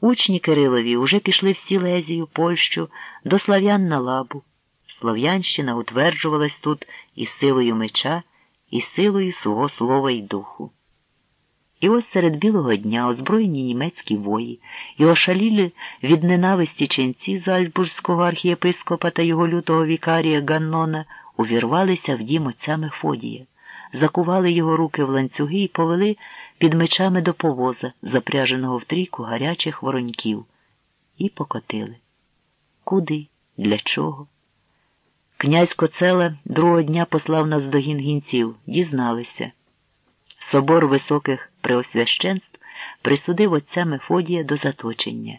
Учні Кирилові уже пішли в Сілезію, Польщу, до слав'ян на лабу. Слов'янщина утверджувалась тут і силою меча, і силою свого слова й духу. І ось серед білого дня озброєні німецькі вої і ошалілі від ненависті ченці Зальцбурзького архієпископа та його лютого вікарія Ганнона увірвалися в дім отця Мефодія, закували його руки в ланцюги і повели під мечами до повоза, запряженого в трійку гарячих вороньків, і покотили. Куди? Для чого? Князь Коцела другого дня послав нас до гінгінців, дізналися. Собор високих преосвященств присудив отця Мефодія до заточення.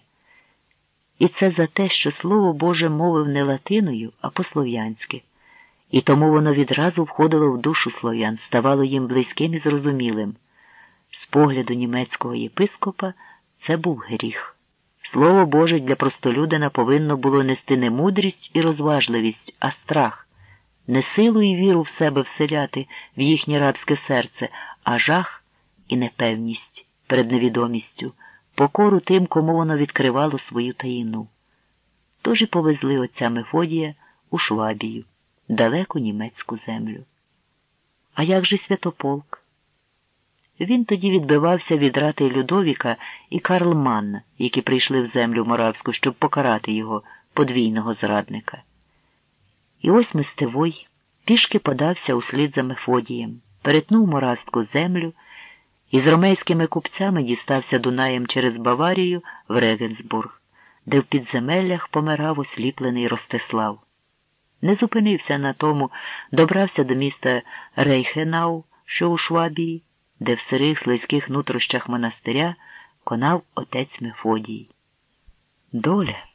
І це за те, що Слово Боже мовив не латиною, а по-слов'янськи, і тому воно відразу входило в душу слов'ян, ставало їм близьким і зрозумілим. Погляду німецького єпископа це був гріх. Слово Боже для простолюдина повинно було нести не мудрість і розважливість, а страх, не силу і віру в себе вселяти в їхнє рабське серце, а жах і непевність перед невідомістю, покору тим, кому воно відкривало свою таїну. Тож і повезли отця Мефодія у Швабію, далеку німецьку землю. А як же Святополк? Він тоді відбивався від рати Людовіка і Карл Манна, які прийшли в землю Моравську, щоб покарати його подвійного зрадника. І ось Мистевой пішки подався услід за Мефодієм, перетнув Моравську землю і з ромейськими купцями дістався Дунаєм через Баварію в Регенсбург, де в підземеллях помирав осліплений Ростислав. Не зупинився на тому, добрався до міста Рейхенау, що у Швабії де в сирих слизьких нутрощах монастиря конав отець Мефодій. Доля.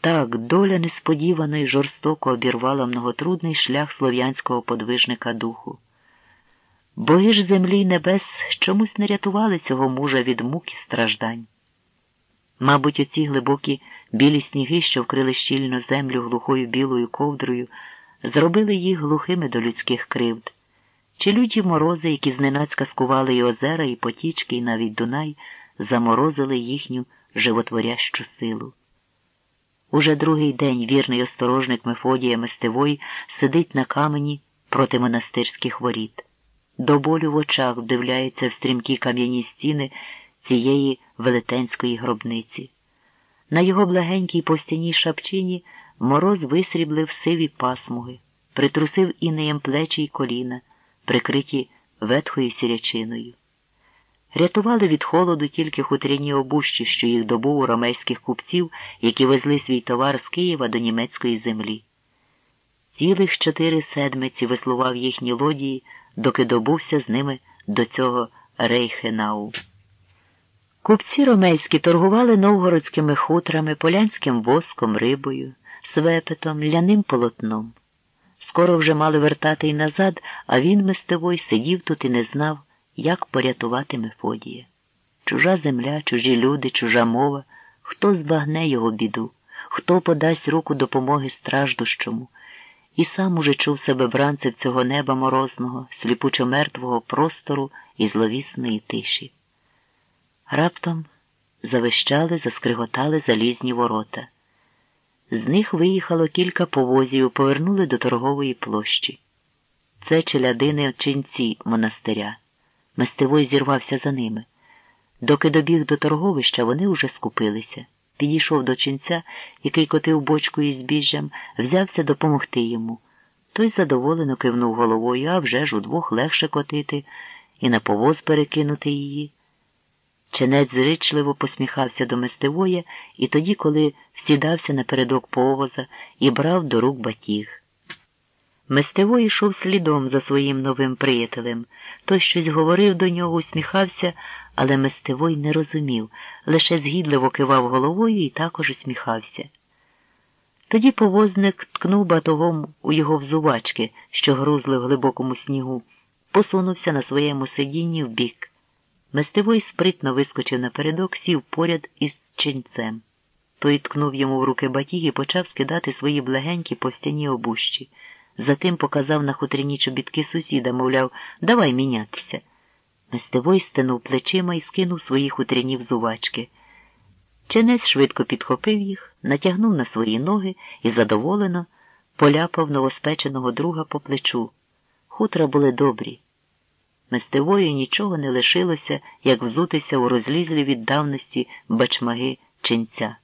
Так, доля несподівано і жорстоко обірвала многотрудний шлях слов'янського подвижника духу. Боги ж землі й небес чомусь не рятували цього мужа від мук і страждань. Мабуть, оці глибокі білі сніги, що вкрили щільно землю глухою білою ковдрою, зробили їх глухими до людських кривд чи люті морози, які зненацька скували і озера, і потічки, і навіть Дунай, заморозили їхню животворящу силу. Уже другий день вірний осторожник Мефодія Мистевой сидить на камені проти монастирських воріт. До болю в очах вдивляється в стрімкі кам'яні стіни цієї велетенської гробниці. На його благенькій постяній шапчині мороз висріблив сиві пасмуги, притрусив інеєм плечі й коліна прикриті ветхою сірячиною. Рятували від холоду тільки хутряні обущі, що їх добув у ромейських купців, які везли свій товар з Києва до німецької землі. Цілих чотири седмиці веслував їхні лодії, доки добувся з ними до цього Рейхенау. Купці ромейські торгували новгородськими хутрами, полянським воском, рибою, свепетом, ляним полотном. Скоро вже мали вертати й назад, а він, Мистевой, сидів тут і не знав, як порятувати Мефодія. Чужа земля, чужі люди, чужа мова, хто збагне його біду, хто подасть руку допомоги страждущому, і сам уже чув себе бранцем цього неба морозного, сліпучо мертвого простору і зловісної тиші. Раптом завищали, заскриготали залізні ворота. З них виїхало кілька повозів, повернули до торгової площі. Це челядини ченці монастиря. Мистевой зірвався за ними. Доки добіг до торговища, вони уже скупилися. Підійшов до ченця, який котив бочку із збіжжям, взявся допомогти йому. Той задоволено кивнув головою, а вже ж удвох легше котити і на повоз перекинути її. Ченець зричливо посміхався до Мистевоя і тоді, коли всідався напередок повоза і брав до рук батіг. Мистевой йшов слідом за своїм новим приятелем. Той щось говорив до нього, усміхався, але Мистевой не розумів, лише згідливо кивав головою і також усміхався. Тоді повозник ткнув батогом у його взувачки, що грузли в глибокому снігу, посунувся на своєму сидінні вбік. Мистевой спритно вискочив напередок, сів поряд із ченцем. Той ткнув йому в руки батіг і почав скидати свої благенькі повстяні обущі. Затим показав на хутряні чобітки сусіда, мовляв, давай мінятися. Мистевой стинув плечима і скинув свої хутряні взувачки. Ченець швидко підхопив їх, натягнув на свої ноги і задоволено поляпав новоспеченого друга по плечу. Хутра були добрі. Мистевою нічого не лишилося, як взутися у розлізлі від давності бачмаги ченця.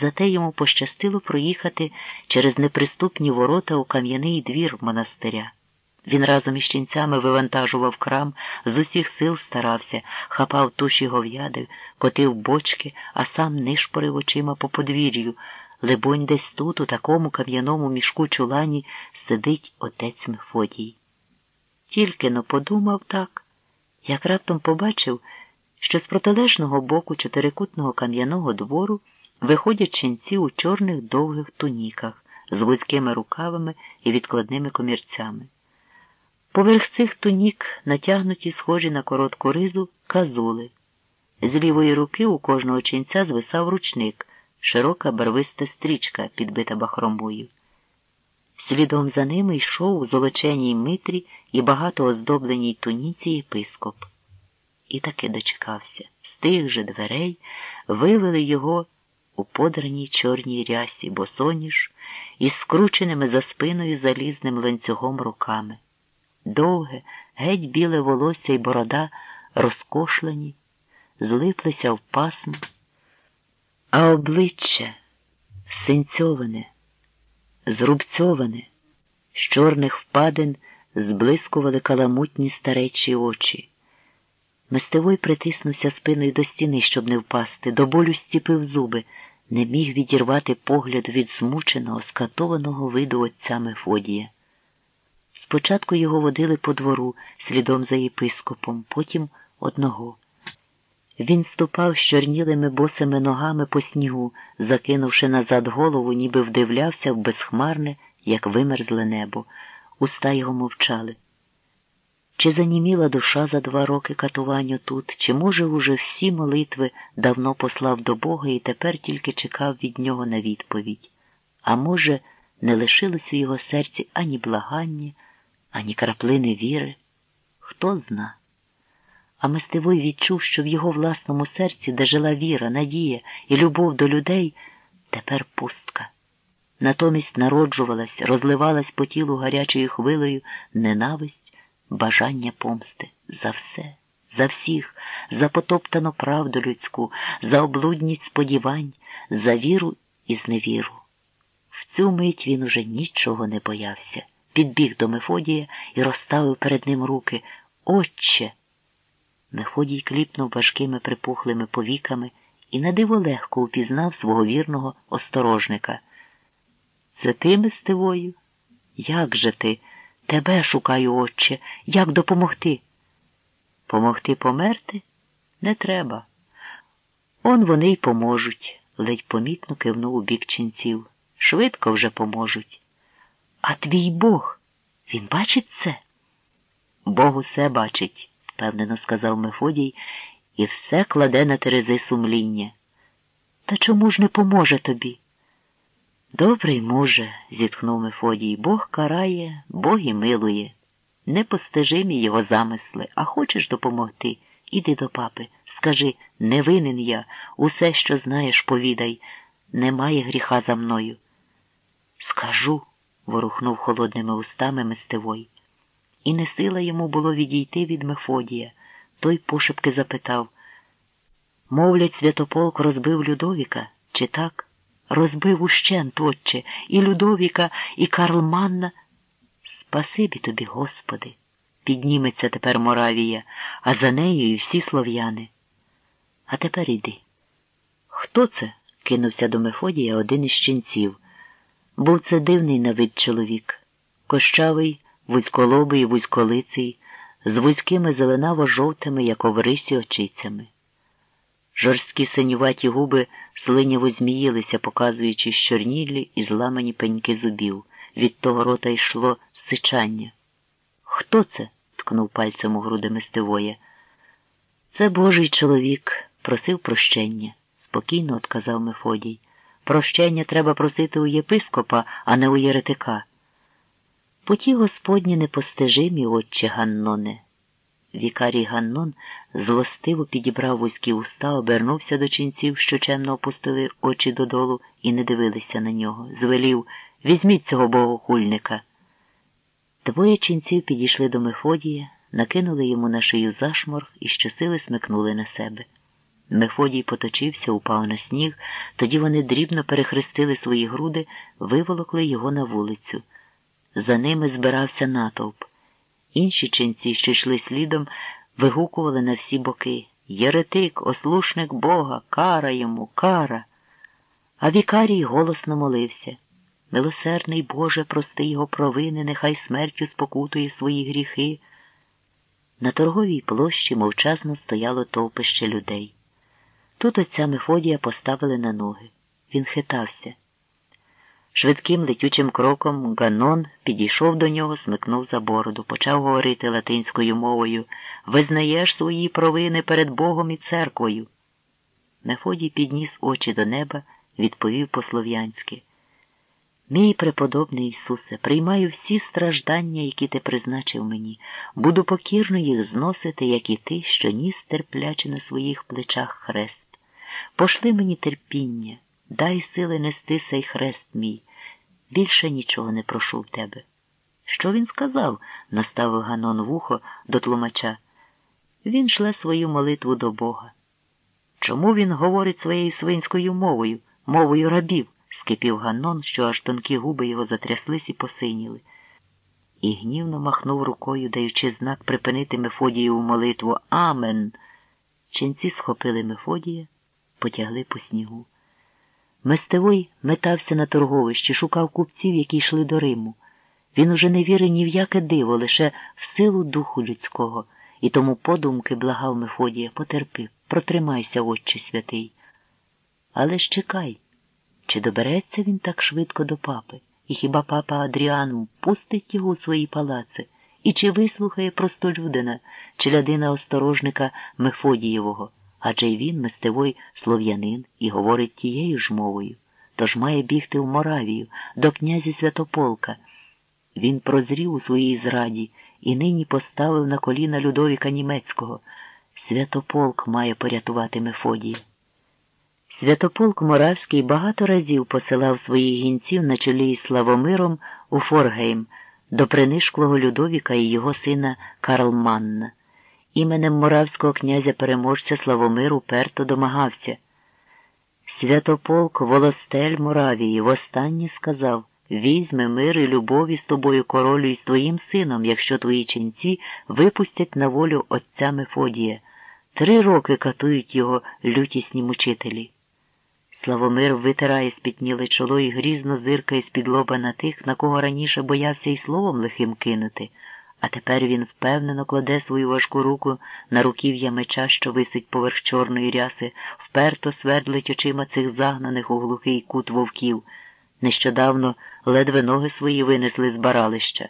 Зате йому пощастило проїхати через неприступні ворота у кам'яний двір монастиря. Він разом із ченцями вивантажував крам, з усіх сил старався, хапав туші гов'яди, котив бочки, а сам нишпорив очима по подвір'ю. Либонь, десь тут, у такому кам'яному мішку чулані, сидить отець Мефодій. Тільки но подумав так, як раптом побачив, що з протилежного боку чотирикутного кам'яного двору виходять ченці у чорних довгих туніках з вузькими рукавами і відкладними комірцями. Поверх цих тунік натягнуті, схожі на коротку ризу, казули. З лівої руки у кожного ченця звисав ручник, широка барвиста стрічка, підбита бахромою. Слідом за ними йшов у золоченій митрі і багато оздобленій туніці єпископ. І таки дочекався. З тих же дверей вивели його у подраній чорній рясі, босоніж із скрученими за спиною залізним ланцюгом руками. Довге, геть біле волосся й борода розкошлені, злиплися в пасм, а обличчя синцьоване, зрубцьоване, з чорних впадин зблискували каламутні старечі очі. Мистевой притиснувся спиною до стіни, щоб не впасти, до болю стіпив зуби, не міг відірвати погляд від змученого, скатованого виду отця Мефодія. Спочатку його водили по двору слідом за єпископом, потім одного. Він ступав з чорнілими босими ногами по снігу, закинувши назад голову, ніби вдивлявся в безхмарне, як вимерзле небо. Уста його мовчали. Чи заніміла душа за два роки катуванню тут, чи, може, уже всі молитви давно послав до Бога і тепер тільки чекав від нього на відповідь, а може, не лишилось у його серці ані благання, ані краплини віри? Хто зна? А Мистевой відчув, що в його власному серці, де жила віра, надія і любов до людей, тепер пустка. Натомість народжувалась, розливалась по тілу гарячою хвилею ненависть, бажання помсти за все, за всіх, за потоптану правду людську, за облудність сподівань, за віру і зневіру. В цю мить він уже нічого не боявся. Підбіг до Мефодія і розставив перед ним руки. Отче! Мефодій кліпнув важкими припухлими повіками і надиво легко упізнав свого вірного осторожника. Це ти, мистивою? Як же ти? Тебе шукаю, отче, як допомогти? Помогти померти? Не треба. Он вони й поможуть, ледь помітно кивнув у бік ченців. Швидко вже поможуть. А твій Бог, він бачить це? Бог усе бачить впевнено сказав Мефодій, і все кладе на терези сумління. Та чому ж не поможе тобі? Добрий може, зітхнув Мефодій, Бог карає, Бог і милує. Непостижимі його замисли, а хочеш допомогти? Іди до папи, скажи, не винен я, усе, що знаєш, повідай, немає гріха за мною. Скажу, ворухнув холодними устами Мистевой і не сила йому було відійти від Мефодія. Той пошепки запитав Мовлять, святополк розбив Людовіка, чи так? Розбив ущент, отче, і Людовіка, і Карл Манна. Спасибі тобі, Господи, підніметься тепер Моравія, а за нею і всі слов'яни. А тепер іди. Хто це? кинувся до Мефодія один із ченців. Був це дивний на вид чоловік, кощавий, вузьколобий, вузьколиций, з вузькими зеленаво-жовтими, як оврисі очицями. Жорсткі синюваті губи слиняво зміїлися, показуючи щорнілі і зламані пеньки зубів. Від того рота йшло сичання. Хто це? ткнув пальцем у груди мистивоя. Це божий чоловік, просив прощення, спокійно отказав Мефодій. Прощення треба просити у єпископа, а не у єретика. Поті Господні непостижимі, отче Ганноне. Вікарій Ганнон злостиво підібрав вузькі уста, обернувся до ченців, що чемно опустили очі додолу і не дивилися на нього. Звелів Візьміть цього богохульника. Двоє ченців підійшли до Мефодія, накинули йому на шию зашморг і щосили смикнули на себе. Мефодій поточився, упав на сніг, тоді вони дрібно перехрестили свої груди, виволокли його на вулицю. За ними збирався натовп. Інші ченці, що йшли слідом, вигукували на всі боки Єретик, ослушник Бога, кара йому, кара. А вікарій голосно молився. Милосердний Боже, прости його провини, нехай смертю спокутує свої гріхи. На торговій площі мовчазно стояло товпище людей. Тут отця Мефодія поставили на ноги. Він хитався. Швидким летючим кроком Ганон підійшов до нього, смикнув за бороду, почав говорити латинською мовою Визнаєш свої провини перед Богом і церквою. Мефодій підніс очі до неба, відповів по-слов'янськи. Мій преподобний Ісусе, приймаю всі страждання, які ти призначив мені, буду покірно їх зносити, як і ти, що ніс терпляче на своїх плечах хрест. Пошли мені терпіння, дай сили нести сей хрест мій. Більше нічого не прошу в тебе. Що він сказав? наставив Ганон вухо до тлумача. Він шле свою молитву до Бога. Чому він говорить своєю свинською мовою, мовою рабів? скипів Ганон, що аж тонкі губи його затряслись і посиніли. І гнівно махнув рукою, даючи знак припинити Мефодієву молитву Амен. Ченці схопили Мефодія, потягли по снігу. Мистевой метався на торговищі, шукав купців, які йшли до Риму. Він уже не вірив ні в яке диво, лише в силу духу людського, і тому подумки благав Мефодія, потерпи, протримайся, Отче святий. Але ж чекай, чи добереться він так швидко до папи, і хіба папа Адріан пустить його у свої палаци, і чи вислухає простолюдина, чи лядина осторожника Мефодієвого? Адже й він мистевой слов'янин і говорить тією ж мовою, тож має бігти в Моравію до князя Святополка. Він прозрів у своїй зраді і нині поставив на коліна Людовіка Німецького. Святополк має порятувати Мефодія. Святополк Моравський багато разів посилав своїх гінців на чолі із Славомиром у Форгейм до принишклого Людовіка і його сина Карлманна іменем моравського князя переможця Славомир уперто домагався. Святополк Волостель Моравії востаннє сказав Візьме мир і любові з тобою королю і з твоїм сином, якщо твої ченці випустять на волю отця Мефодія. Три роки катують його лютісні мучителі. Славомир витирає спітніле чоло і грізно зиркає з-під лоба на тих, на кого раніше боявся й словом лихим кинути. А тепер він впевнено кладе свою важку руку на руків'я меча, що висить поверх чорної ряси, вперто свердлить очима цих загнаних у глухий кут вовків. Нещодавно ледве ноги свої винесли з баралища.